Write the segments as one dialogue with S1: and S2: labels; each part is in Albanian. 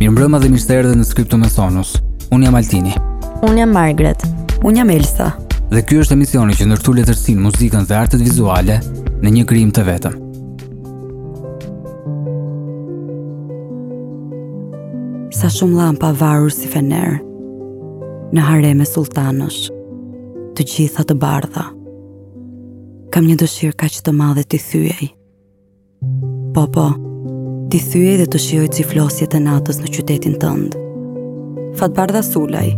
S1: Mirë mbrëma dhe mirë se erdhët në Skriptum e Sonus. Unë jam Altini.
S2: Unë jam Margaret.
S3: Unë jam Elsa.
S1: Dhe ky është emisioni që ndërthur letërsinë, muzikën dhe artet vizuale në një krijim të vetëm.
S3: Sa shumë llampa varur si fenerë, në hareme sulltanësh, të gjitha të bardha. Kam një dëshirë kaq të madhe t'i thyej. Po, po, t'i thyej dhe të shijoj ciflosjet e natës në qytetin tënd. Fatbardha Sulaj,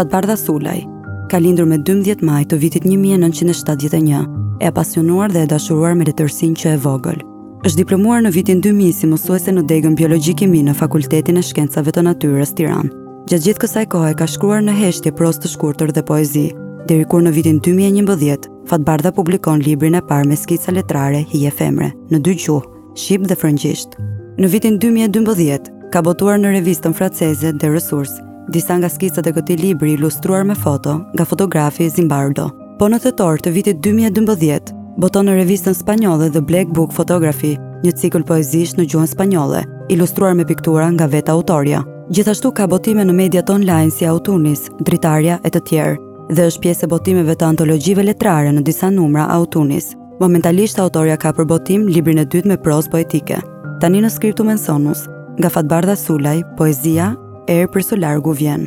S3: Fatbardha Sulaj, ka lindur më 12 maj të vitit 1971, e apasionuar dhe e dashuruar me letërsinë që e vogël. Është diplomuar në vitin 2000 si mësuese në degën biologji kimi në Fakultetin e Shkencave të Natyrës Tiranë. Gjatë gjithë kësaj kohe ka shkruar në heshtje prozë të shkurtër dhe poezi, deri kur në vitin 2011 Fatbardha publikon librin e parë me skica letrare Hije Femre në dy gjuhë, shqip dhe frëngjisht. Në vitin 2012 ka botuar në revistën franceze De Ressources disa nga skicat e këtij libri ilustruar me foto nga fotografi Zimbardo. Po në thetor të vitit 2012, boton në revistën spanjolle The Black Book Photography, një cikël poezish në gjuhën spanjolle, ilustruar me piktura nga vetë autorja. Gjithashtu ka botime në mediat online si Autunis, Dritarja e të tjerë, dhe është pjesë e botimeve të antologjive letrare në disa numra Autunis. Momentalisht autorja ka për botim librin e dytë me prozë poetike. Tani në Skriptum e Sonus, nga Fatbardha Sulaj, poezia, erë prej së largu vjen.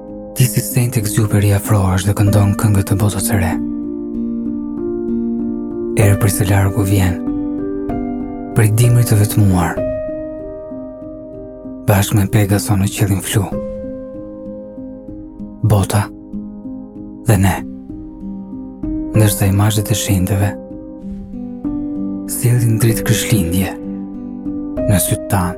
S1: Ti si Saint Exupery afrohesh dhe këndon këngë të botës së re. Erë prej së largu vjen, prej dimri të vetmuar, bashkë me Pegaso në qiellin flu. Bota dhe ne, ndërsa imazhet e shenjtëve sjellin dritë krishtlindjeje në sytë tanë.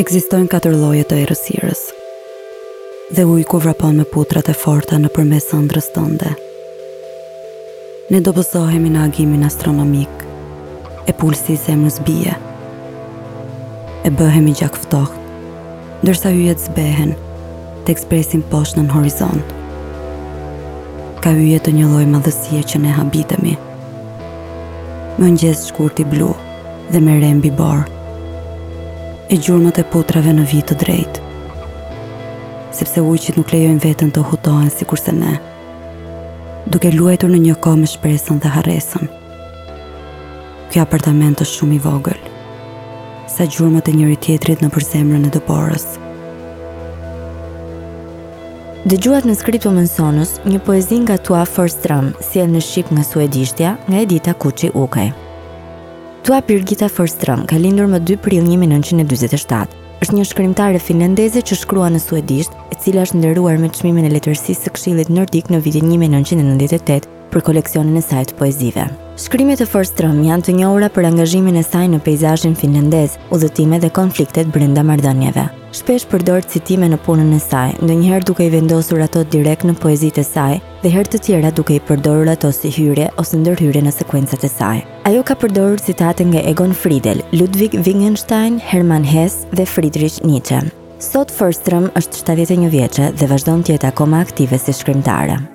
S3: Ekzistojnë katër lloje të errësirës. Dhe ujku vrapon me putrat e forta nëpërmes ëndrrës tënde. Ne dobësohemi në agimin astronomik. E pulsi i zemrës bie. E bëhemi gjakftohtë, ndërsa yjet zbehen tek zbresin poshtë nën horizont. Ka yje të një lloj madhësie që ne habitemi. Mëngjes shkurti blu dhe me re mbi borë E gjurmët e putrave në vijë të drejtë Sepse ujqit nuk lejojnë veten të hutohen sikurse ne Duke luajtur në një kohë me shpresën dhe harresën Ky apartament është shumë i vogël Sa gjurmët e njëri-tjetrit nëpër zemrën e dëborës
S2: Dëgjuat në Scripto Mensonus, një poezi nga Tua Forström, sjellë në shqip nga suedishtja, nga Edita Kuçi Ukaj. Tua Birgitta Forström ka lindur më 2 prill 1947. Është një shkrimtare finlandeze që shkruan në suedisht, e cila është nderuar me çmimin e letërsisë së Këshillit Nordik në vitin 1998 për koleksionin e saj të poezive. Shkrimet e Forström janë të njohura për angazhimin e saj në peizazhin finlandez, udhëtime dhe konfliktet brenda marrëdhënieve. Shpesh përdor citime në punën e saj, ndonjëherë duke i vendosur ato direkt në poezitë e saj dhe herë të tjera duke i përdorur ato si hyrje ose ndërhyrje në sekuencat e saj. Ajo ka përdorur citate nga Egon Friedell, Ludwig Wittgenstein, Hermann Hesse dhe Friedrich Nietzsche. Sot Forström është 71 vjeçe dhe vazhdon të jetë akoma aktive si shkrimtare.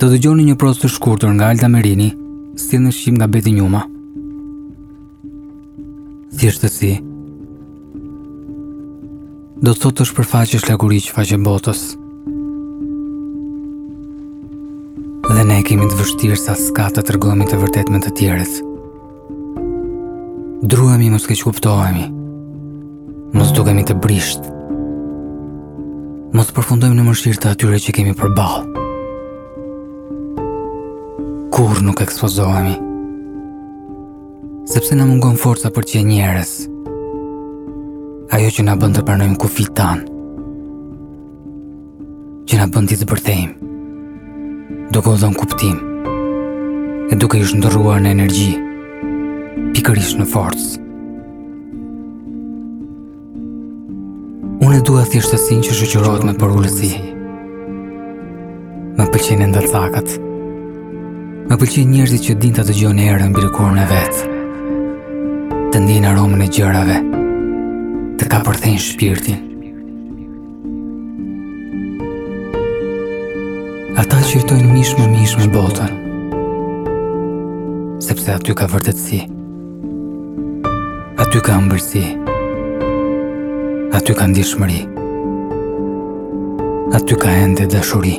S4: Do dëgjoni një prozë të shkurtër nga Alda Merini, sjellë në shqip nga Beti Njuma. Thjeshtësi. Do të thotë të shpërfaqësh lakuriq faqe botës. Dhe ne e kemi të vështirë sa s'ka të tregohemi të vërtetë me të tjerët. Druhemi mos keqkuptohemi. Mos dukemi të brishtë. Mos përfundojmë në mëshirë të atyre që kemi përballë. Kurrë nuk ekspozohemi. Sepse na mungon forca për të qenë njerëz. Ajo që na bën të pranojmë kufijtë tanë. që na bën t'i zbërthejmë, duke u dhënë kuptim e duke i shndërruar në energji, pikërisht në forcë. Unë e dua thjeshtësinë që shoqërohet me përulësi. Më pëlqejnë endacakët. Më pëlqejnë njerëzit që dinë ta dëgjojnë erën mbi lëkurën e vet. Të ndiejnë aromën e gjërave. T'u kapërthejnë shpirtin. Ata që jetojnë mish më mish me botën Sepse aty ka vërtetësi Aty ka ëmbëlsi Aty ka ndjeshmëri Aty ka ende dashuri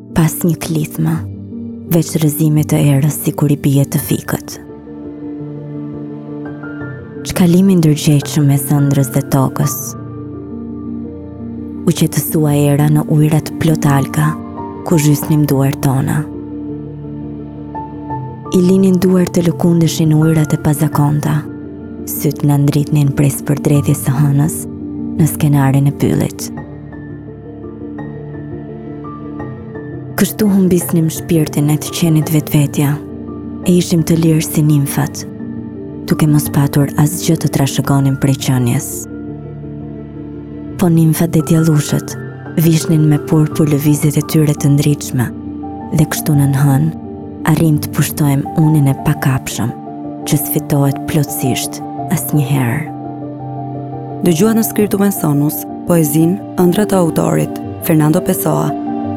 S2: pas një klithma, veç rrëzimit të erës sikur i bie të fikët. Çkalimi i ndërgjegjshëm mes ëndrrës dhe tokës, u qetësua era në ujërat plot alga, ku zhysnim duart tona. I linin duart të lëkundeshin ujërat e pazakonta, sytë na ndritnin prej përdredhjes së hënës në skenarin e pyllit. Kështu humbisnim shpirtin e të qenit vetëvetja, e ishim të lirë si nimfat, duke mos patur asgjë të trashëgonim prej qenies. Po nimfat dhe djallushët, vishnin me purpur lëvizjet e tyre të ndritshme, dhe kështu nën hënë, arrijmë të pushtojmë unin e pakapshëm, që s'fitohet plotësisht asnjëherë.
S3: Dëgjuat në skirtu Sonus, poezinë Ëndrra të autorit, Fernando Pessoa,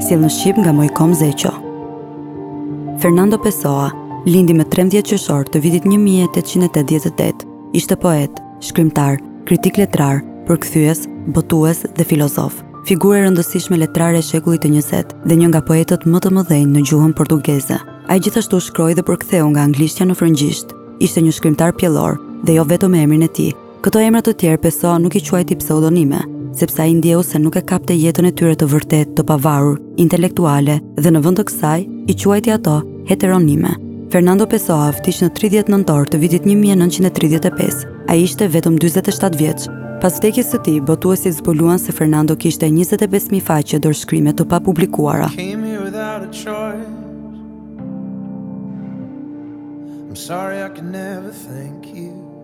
S3: sjellë në shqip nga Moikom Zeqo. Fernando Pessoa, lindi më 13 qershor të vitit 1888, ishte poet, shkrimtar, kritik letrar, përkthyes, botues dhe filozof. Figurë e rëndësishme letrare e shekullit të 20 dhe një nga poetët më të mëdhenj në gjuhën portugeze. Ai gjithashtu shkroi dhe përktheu nga anglishtja në frëngjisht. Ishte një shkrimtar pjellor dhe jo vetëm me emrin e tij, Këto emra të tjerë Pessoa nuk i quajti pseudonime, sepse ai ndjeu se nuk e kapte jetën e tyre të vërtetë, të pavarur, intelektuale dhe në vend të kësaj i quajti ato heteronime. Fernando Pessoa vdiq në 30 nëntor të vitit 1935. Ai ishte vetëm 47 vjeç. Pas vdekjes së tij, botuesit zbuluan se Fernando kishte 25000 faqe dorëshkrime të papublikuara.
S5: I'm sorry I can never thank you.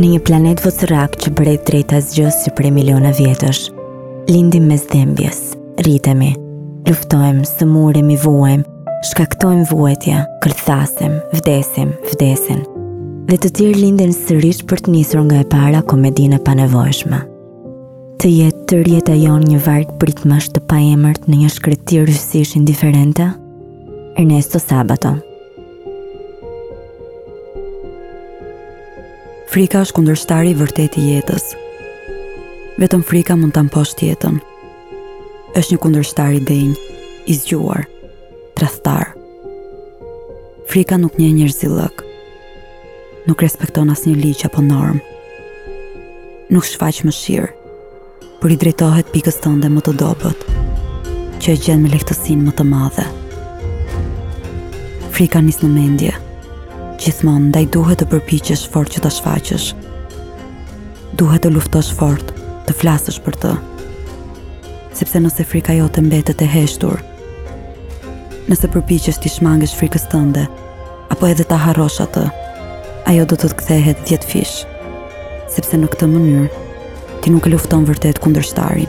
S2: Në një planet vocërrak që bredh drejt asgjës që prej miliona vjetësh, lindim mes dhembjes, rritemi, luftojmë, sëmuremi, vuajmë, Shkaktojmë vuajtje, klithasim, vdesim, vdesin. Dhe të tjerë linden sërish për të nisur nga e para komedinë e panevojshme. Të jetë tërë jeta jonë një varg britmash të paemërt në një shkretirë yjësish indiferente? Ernesto Sabato
S3: Frika është kundërshtari i vërtetë i jetës. Vetëm frika mund ta mposhtë jetën. është një kundërshtar i denjë, i zgjuar, tradhtar. Frika nuk njeh njerëzillëk. Nuk respekton asnjë ligj apo normë. Nuk shfaq mëshirë, por i drejtohet pikës tënde më të dobët, që e gjen me lehtësinë më të madhe. Frika nis në mendje. Gjithmonë ndaj duhet të përpiqesh fort që ta shfaqësh. duhet të luftosh fort, të flasësh për të. Sepse nëse frika jote mbetet e heshtur, nëse përpiqesh t'i shmangesh frikës tënde, apo edhe ta harrosh atë, ajo do të të kthehet 10 fish. Sepse në këtë mënyrë ti nuk e lufton vërtet kundërshtarin.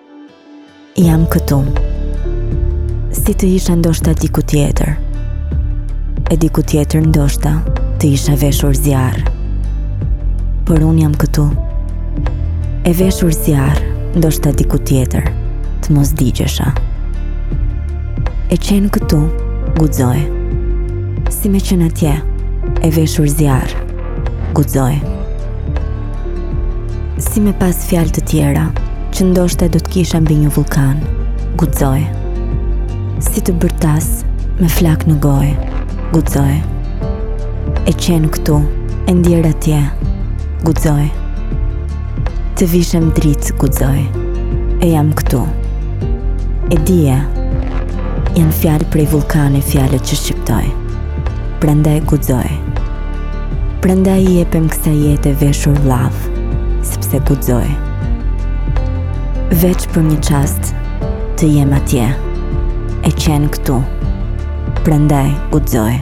S2: Jam këtu. Si të isha ndoshta diku tjetër. E diku tjetër ndoshta të isha veshur zjarr. Por unë jam këtu. E veshur zjarr, ndoshta diku tjetër, të mos digjesha. E qenë këtu, guxoj. Si me qenë atje, e veshur zjarr. Guxoj. Si me pas fjalë të tjera, që ndoshta do të kisha mbi një vullkan. Guxoj. Si të bërtas me flakë në gojë. Guxoj. E qenë këtu, e ndier atje. Guxoj. Të vishem dritë, guxoj. E jam këtu. E dije. Janë fjalë prej vullkani fjalët që shqiptoj. Prandaj guxoj. Prandaj i jepem kësaj jete e veshur llavë, sepse guxoj. Veç për një çast të jem atje. E qenë këtu. Prandaj
S6: guxoj.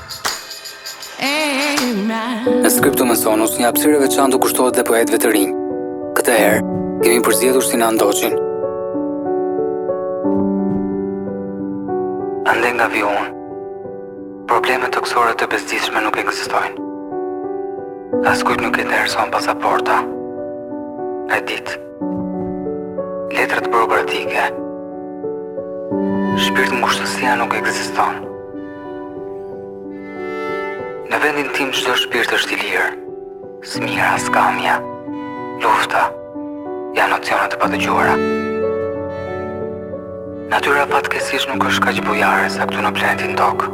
S6: Në Scriptum e
S4: Sonus, një hapësirë e veçantë u kushtohet dhe poetëve të rinj. Këtë herë, kemi përzgjedhur Sinan Doçin. Andej nga vij unë, problemet tokësore të bezdisshme nuk ekzistojnë. Askujt nuk i intereson pasaporta. E di ti. Letrat burokratike. Shpirtngushtësia nuk ekziston. Në vendin tim çdo shpirt është i lirë. Smira, skamja, lufta, janë nocione të padëgjuara. Natyra fatkeqësisht nuk është kaq bujare sa këtu në planetin Tokë.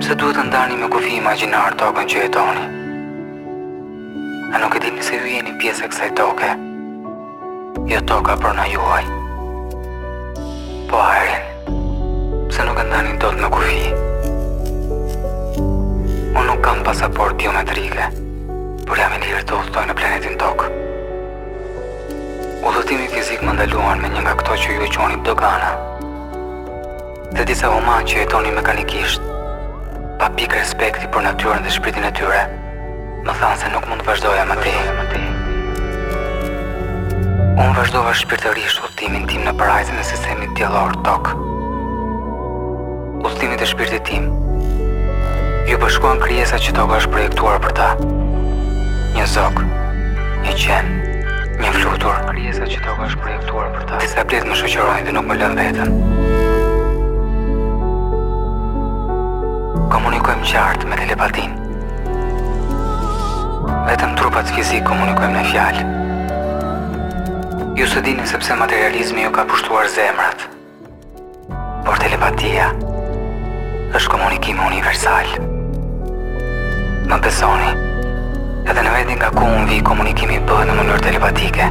S4: Pse duhet të ndani me kufij imagjinarë tokën që jetoni? A nuk e dini se ju jeni pjesë e kësaj toke? Jo toka prona juaj. Po ajrin, pse nuk e ndani dot me kufij? Unë nuk kam pasaportë biometrike, por jam i lirë të udhëtoj në planetin tokë. Udhëtimin fizik ma ndaluan me një nga këto që ju i quani dogana. dhe disa humanë që jetonin mekanikisht, pa pikë respekti për natyrën dhe shpirtin e tyre, më thanë se nuk mund të vazhdoja më tej. Unë vazhdova shpirtërisht udhëtimin tim në parajsën e sistemit diellor tokë. Udhëtimit të shpirtit tim iu bashkuan krijesa që toka është projektuar për ta. Një zog, një qen, një flutur, krijesa që toka është projektuar për ta. Disa bletë më shoqërojnë dhe nuk më lënë vetëm. Komunikojmë qartë me telepatinë. Vetëm trupat fizikë komunikojnë me fjalë. Ju s'e dini sepse materializmi ju ka pushtuar zemrat. Por telepatia është komunikimi universal. Më besoni, edhe në vendin nga ku unë vij komunikimi bëhet në mënyrë telepatike.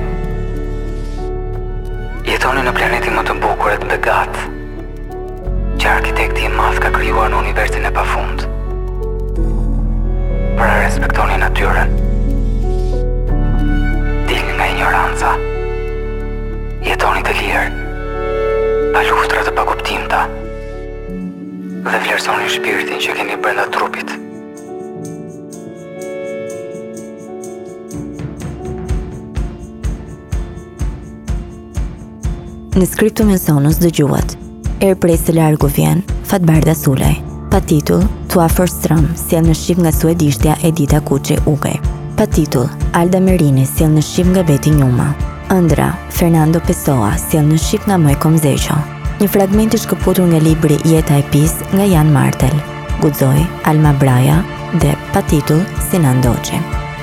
S4: Jetoni në planetin më të bukur e të begatë, që arkitekti i madh ka krijuar në universin e pafund. Pra respektoni natyrën. Dilni nga injoranca. Jetoni të lirë. Pa luftra të pakuptimta dhe vlerësoni shpirtin që keni brenda trupit.
S2: Në Scriptum et Sonus dëgjuat, Erë prej së largu vjen, Fatbardha Sulaj, pa titull, Tua Forsström, sjellë në shqip nga suedishtja Edita Kuçi Ukaj, pa titull, Alda Merini, sjellë në shqip nga Beti Njuma, Ëndrra, Fernando Pessoa, sjellë në shqip nga Moikom Zeqo. Një fragment i shkëputur nga libri Jeta e Pi-së nga Yann Martel, Guxoj, Alma Braja dhe pa titull Sinan Doçi.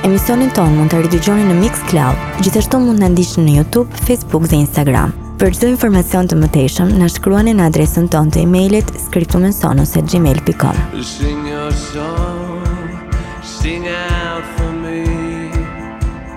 S2: Emisionin tonë mund ta ridëgjoni në Mixcloud, gjithashtu mund të na ndiqni në Youtube, Facebook dhe Instagram. Për çdo informacion të mëtejshëm, na shkruani në adresën tonë të e-mailit skriptumensonos.gmail.com
S7: Sing your song, sing out for me